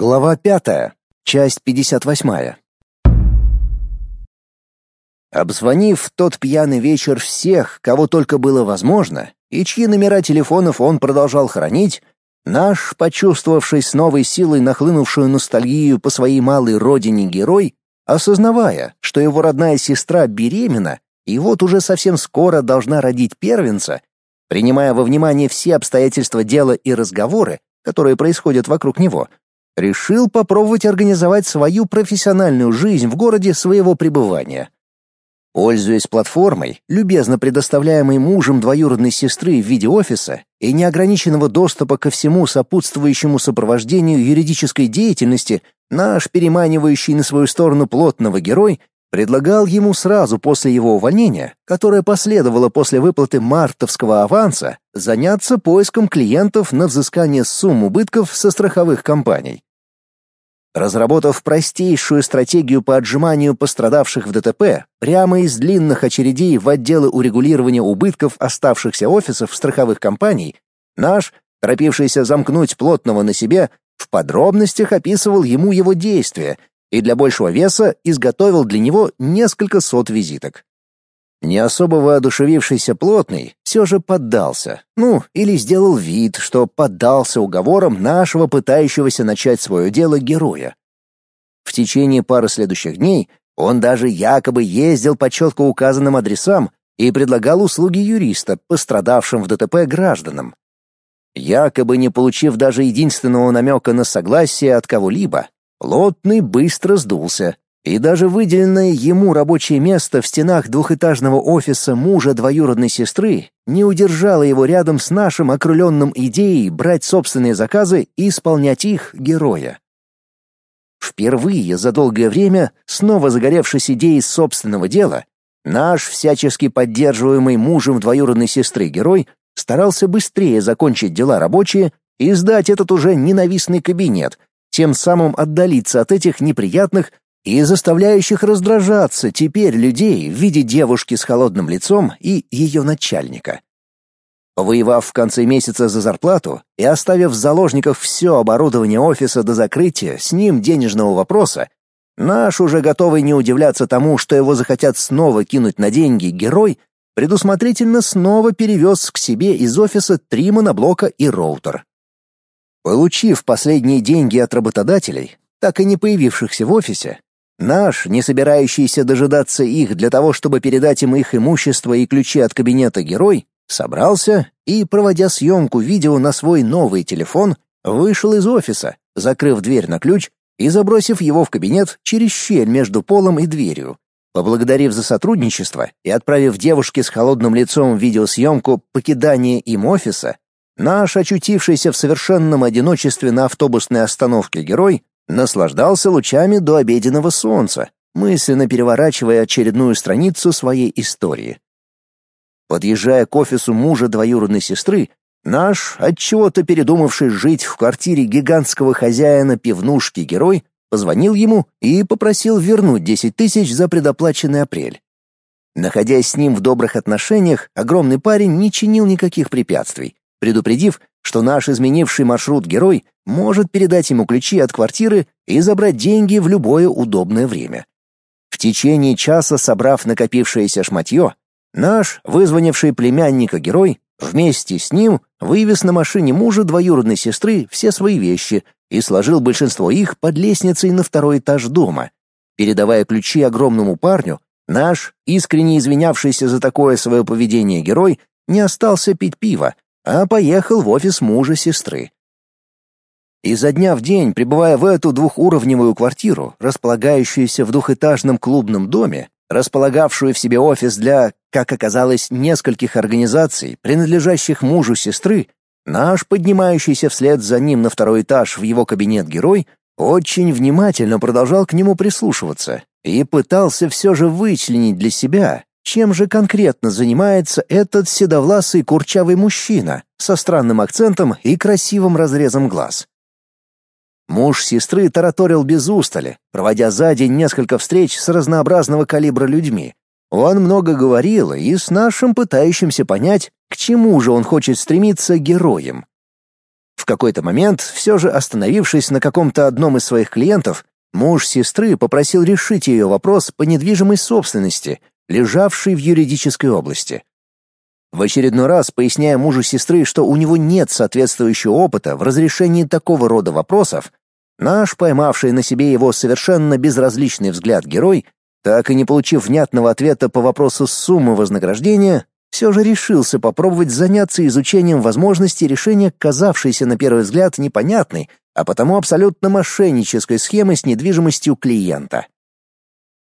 Глава пятая, часть пятьдесят восьмая. Обзвонив в тот пьяный вечер всех, кого только было возможно, и чьи номера телефонов он продолжал хранить, наш, почувствовавший с новой силой нахлынувшую ностальгию по своей малой родине герой, осознавая, что его родная сестра беременна и вот уже совсем скоро должна родить первенца, принимая во внимание все обстоятельства дела и разговоры, которые происходят вокруг него, решил попробовать организовать свою профессиональную жизнь в городе своего пребывания. Пользуясь платформой, любезно предоставляемой мужем двоюродной сестры в виде офиса и неограниченного доступа ко всему сопутствующему сопровождению юридической деятельности, наш переманивающий на свою сторону плотного герой предлагал ему сразу после его увольнения, которое последовало после выплаты мартовского аванса, заняться поиском клиентов на взыскание сумм убытков со страховых компаний. Разработав простейшую стратегию по отжиманию пострадавших в ДТП прямо из длинных очередей в отделы урегулирования убытков оставшихся офисов страховых компаний, наш, торопившийся замкнуть плотного на себе, в подробностях описывал ему его действия и для большего веса изготовил для него несколько сот визиток. Не особо воодушевившийся плотный все же поддался, ну, или сделал вид, что поддался уговорам нашего пытающегося начать свое дело героя. В течение пары следующих дней он даже якобы ездил по четко указанным адресам и предлагал услуги юриста пострадавшим в ДТП гражданам. Якобы не получив даже единственного намека на согласие от кого-либо, Плотный быстро сдулся и даже выделенное ему рабочее место в стенах двухэтажного офиса мужа двоюродной сестры не удержало его рядом с нашим окрыленным идеей брать собственные заказы и исполнять их героя. Впервые за долгое время, снова загоревшись идеей собственного дела, наш всячески поддерживаемый мужем двоюродной сестры герой старался быстрее закончить дела рабочие и сдать этот уже ненавистный кабинет, тем самым отдалиться от этих неприятных и заставляющих раздражаться теперь людей в виде девушки с холодным лицом и ее начальника. Воевав в конце месяца за зарплату и оставив в заложниках все оборудование офиса до закрытия с ним денежного вопроса, наш уже готовый не удивляться тому, что его захотят снова кинуть на деньги герой, предусмотрительно снова перевез к себе из офиса три моноблока и роутер. Получив последние деньги от работодателей, так и не появившихся в офисе, Наш, не собирающийся дожидаться их для того, чтобы передать им их имущество и ключи от кабинета герой, собрался и, проводя съемку видео на свой новый телефон, вышел из офиса, закрыв дверь на ключ и забросив его в кабинет через щель между полом и дверью. Поблагодарив за сотрудничество и отправив девушке с холодным лицом видеосъемку покидания им офиса, наш очутившийся в совершенном одиночестве на автобусной остановке герой наслаждался лучами до обеденного солнца, мысленно переворачивая очередную страницу своей истории. Подъезжая к офису мужа двоюродной сестры, наш, отчего-то передумавший жить в квартире гигантского хозяина пивнушки герой, позвонил ему и попросил вернуть 10 тысяч за предоплаченный апрель. Находясь с ним в добрых отношениях, огромный парень не чинил никаких препятствий, предупредив, что наш изменивший маршрут герой может передать ему ключи от квартиры и забрать деньги в любое удобное время. В течение часа, собрав накопившееся шматье, наш, вызвонивший племянника герой, вместе с ним вывез на машине мужа двоюродной сестры все свои вещи и сложил большинство их под лестницей на второй этаж дома. Передавая ключи огромному парню, наш, искренне извинявшийся за такое свое поведение герой, не остался пить пиво, а поехал в офис мужа сестры. Изо дня в день, пребывая в эту двухуровневую квартиру, располагающуюся в двухэтажном клубном доме, располагавшую в себе офис для, как оказалось, нескольких организаций, принадлежащих мужу сестры, наш поднимающийся вслед за ним на второй этаж в его кабинет герой очень внимательно продолжал к нему прислушиваться и пытался все же вычленить для себя, чем же конкретно занимается этот седовласый курчавый мужчина со странным акцентом и красивым разрезом глаз? Муж сестры тараторил без устали, проводя за день несколько встреч с разнообразного калибра людьми. Он много говорил и с нашим пытающимся понять, к чему же он хочет стремиться героем. В какой-то момент, все же остановившись на каком-то одном из своих клиентов, муж сестры попросил решить ее вопрос по недвижимой собственности, лежавшей в юридической области. В очередной раз поясняя мужу сестры, что у него нет соответствующего опыта в разрешении такого рода вопросов, наш поймавший на себе его совершенно безразличный взгляд герой, так и не получив внятного ответа по вопросу суммы вознаграждения, все же решился попробовать заняться изучением возможности решения казавшейся на первый взгляд непонятной, а потому абсолютно мошеннической схемы с недвижимостью клиента.